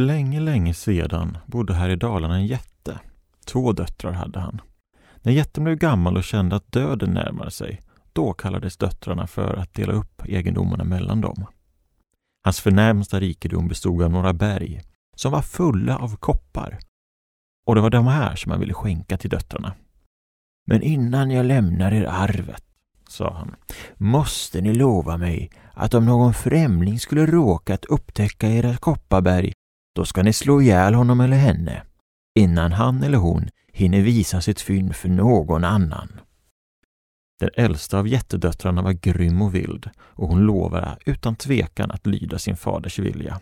För länge, länge sedan bodde här i Dalarna en jätte. Två döttrar hade han. När jätten blev gammal och kände att döden närmade sig, då kallades döttrarna för att dela upp egendomarna mellan dem. Hans förnämsta rikedom bestod av några berg som var fulla av koppar. Och det var de här som han ville skänka till döttrarna. Men innan jag lämnar er arvet, sa han, måste ni lova mig att om någon främling skulle råka att upptäcka era kopparberg, då ska ni slå ihjäl honom eller henne, innan han eller hon hinner visa sitt fynd för någon annan. Den äldsta av jättedöttrarna var grym och vild och hon lovade utan tvekan att lyda sin faders vilja.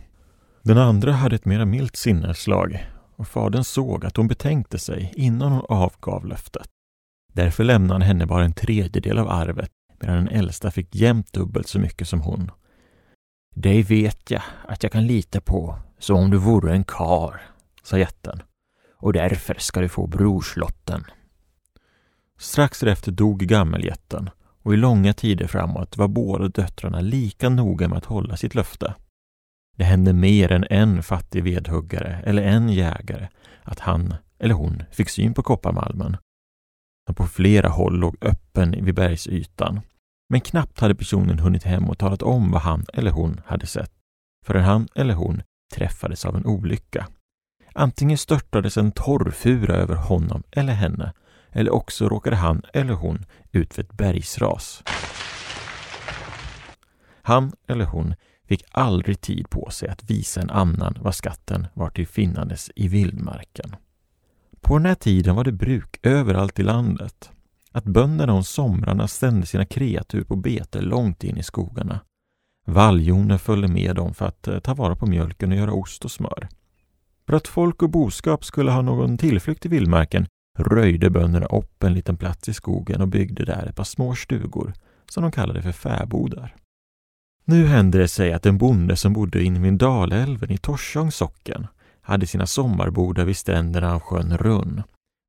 Den andra hade ett mera milt sinneslag och fadern såg att hon betänkte sig innan hon avgav löftet. Därför lämnade han henne bara en tredjedel av arvet medan den äldsta fick jämnt dubbelt så mycket som hon. Dig vet jag att jag kan lita på som om du vore en kar, sa jätten. Och därför ska du få brorslotten. Strax därefter dog gammeljätten och i långa tider framåt var båda döttrarna lika noga med att hålla sitt löfte. Det hände mer än en fattig vedhuggare eller en jägare att han eller hon fick syn på kopparmalmen som på flera håll låg öppen vid bergsytan. Men knappt hade personen hunnit hem och talat om vad han eller hon hade sett förrän han eller hon träffades av en olycka. Antingen störtades en torrfura över honom eller henne eller också råkade han eller hon ut för ett bergsras. Han eller hon fick aldrig tid på sig att visa en annan vad skatten var till finnandes i vildmarken. På den här tiden var det bruk överallt i landet att bönderna om somrarna sände sina kreatur på bete långt in i skogarna. Valljoner följde med dem för att eh, ta vara på mjölken och göra ost och smör. För att folk och boskap skulle ha någon tillflykt i vildmarken röjde bönderna upp en liten plats i skogen och byggde där ett par små stugor som de kallade för fäbodar. Nu hände det sig att en bonde som bodde invid Dalälven i Torsångs socken hade sina sommarbodar vid stränderna av sjön Runn,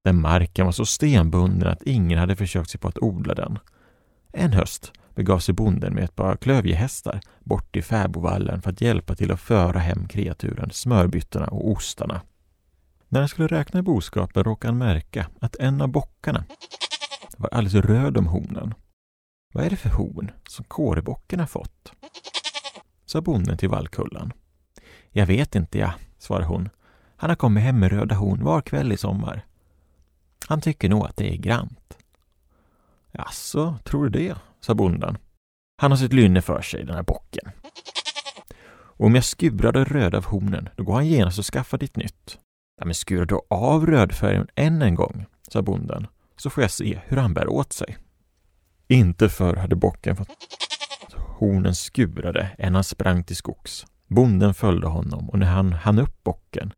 där marken var så stenbunden att ingen hade försökt sig på att odla den. En höst begav sig bonden med ett par klövjehästar bort till fäbodvallen för att hjälpa till att föra hem kreaturen, smörbyttorna och ostarna. När han skulle räkna i boskapen råkade han märka att en av bockarna var alldeles röd om hornen. Vad är det för horn som kårebocken har fått? sa bonden till vallkullan. Jag vet inte, jag, svarade hon. Han har kommit hem med röda horn var kväll i sommar. Han tycker nog att det är grant. Jaså, tror du det? Sa bonden. Han har sitt lynne för sig, den här bocken. Och om jag skurar det röda av hornen, då går han genast och skaffar ditt nytt. Ja, men skura då av rödfärgen än en gång, sa bonden, så får jag se hur han bär åt sig. Inte förr hade bocken fått hornen skurade än han sprang till skogs. Bonden följde honom och när han hann upp bocken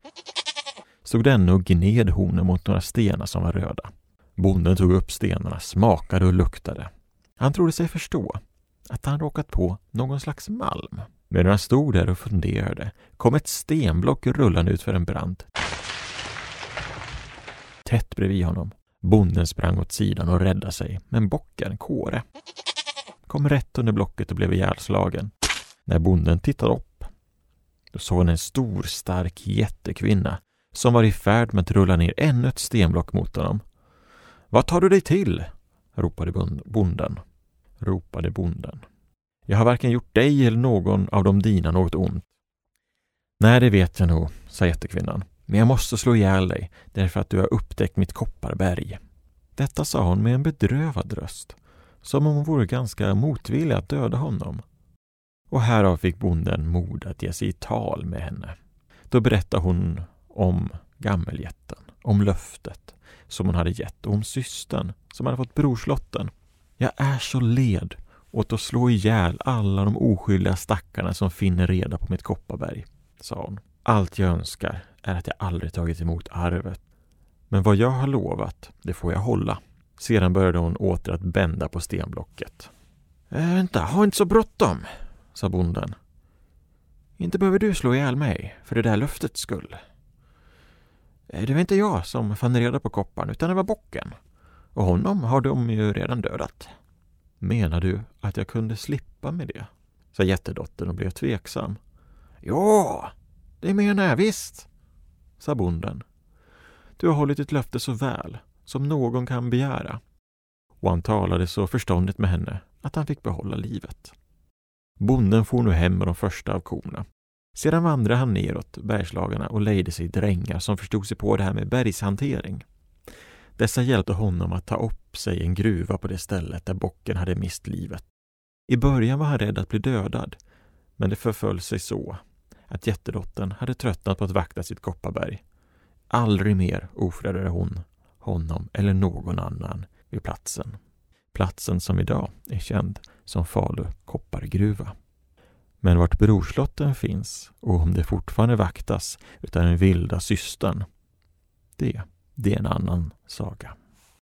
stod denne och gned hornen mot några stenar som var röda. Bonden tog upp stenarna, smakade och luktade. Han trodde sig förstå att han råkat på någon slags malm. Medan han stod där och funderade kom ett stenblock rullande ut för en brant. Tätt bredvid honom. Bonden sprang åt sidan och räddade sig, men bocken, Kåre, kom rätt under blocket och blev ihjälslagen. När bonden tittade upp, då såg han en stor, stark jättekvinna som var i färd med att rulla ner ännu ett stenblock mot honom. Vad tar du dig till? ropade bonden. Ropade bonden. Jag har varken gjort dig eller någon av de dina något ont. Nej, det vet jag nog, sa jättekvinnan. Men jag måste slå ihjäl dig därför att du har upptäckt mitt kopparberg. Detta sa hon med en bedrövad röst, som om hon vore ganska motvillig att döda honom. Och härav fick bonden mod att ge sig i tal med henne. Då berättade hon om gammeljätten, om löftet som hon hade gett och om systern som hade fått brorslotten. Jag är så led åt att slå ihjäl alla de oskyldiga stackarna som finner reda på mitt kopparberg, sa hon. Allt jag önskar är att jag aldrig tagit emot arvet. Men vad jag har lovat, det får jag hålla. Sedan började hon åter att bända på stenblocket. Äh, vänta, ha inte så bråttom, sa bonden. Inte behöver du slå ihjäl mig för det där löftets skull. Eh, det var inte jag som fann reda på kopparn, utan det var bocken. Och honom har de ju redan dödat. Menar du att jag kunde slippa med det? sa jättedottern och blev tveksam. Ja, Det menar jag visst, sa bonden. Du har hållit ditt löfte så väl som någon kan begära. Och han talade så förståndigt med henne att han fick behålla livet. Bonden for nu hem med de första av korna. Sedan vandrade han neråt Bergslagarna och lejde sig drängar som förstod sig på det här med bergshantering. Dessa hjälpte honom att ta upp sig en gruva på det stället där bocken hade mist livet. I början var han rädd att bli dödad, men det förföll sig så att jättedottern hade tröttnat på att vakta sitt kopparberg. Aldrig mer ofredade hon honom eller någon annan vid platsen. Platsen som idag är känd som Falu koppargruva. Men vart brorslotten finns och om det fortfarande vaktas utav den vilda systern, det, det är en annan saga.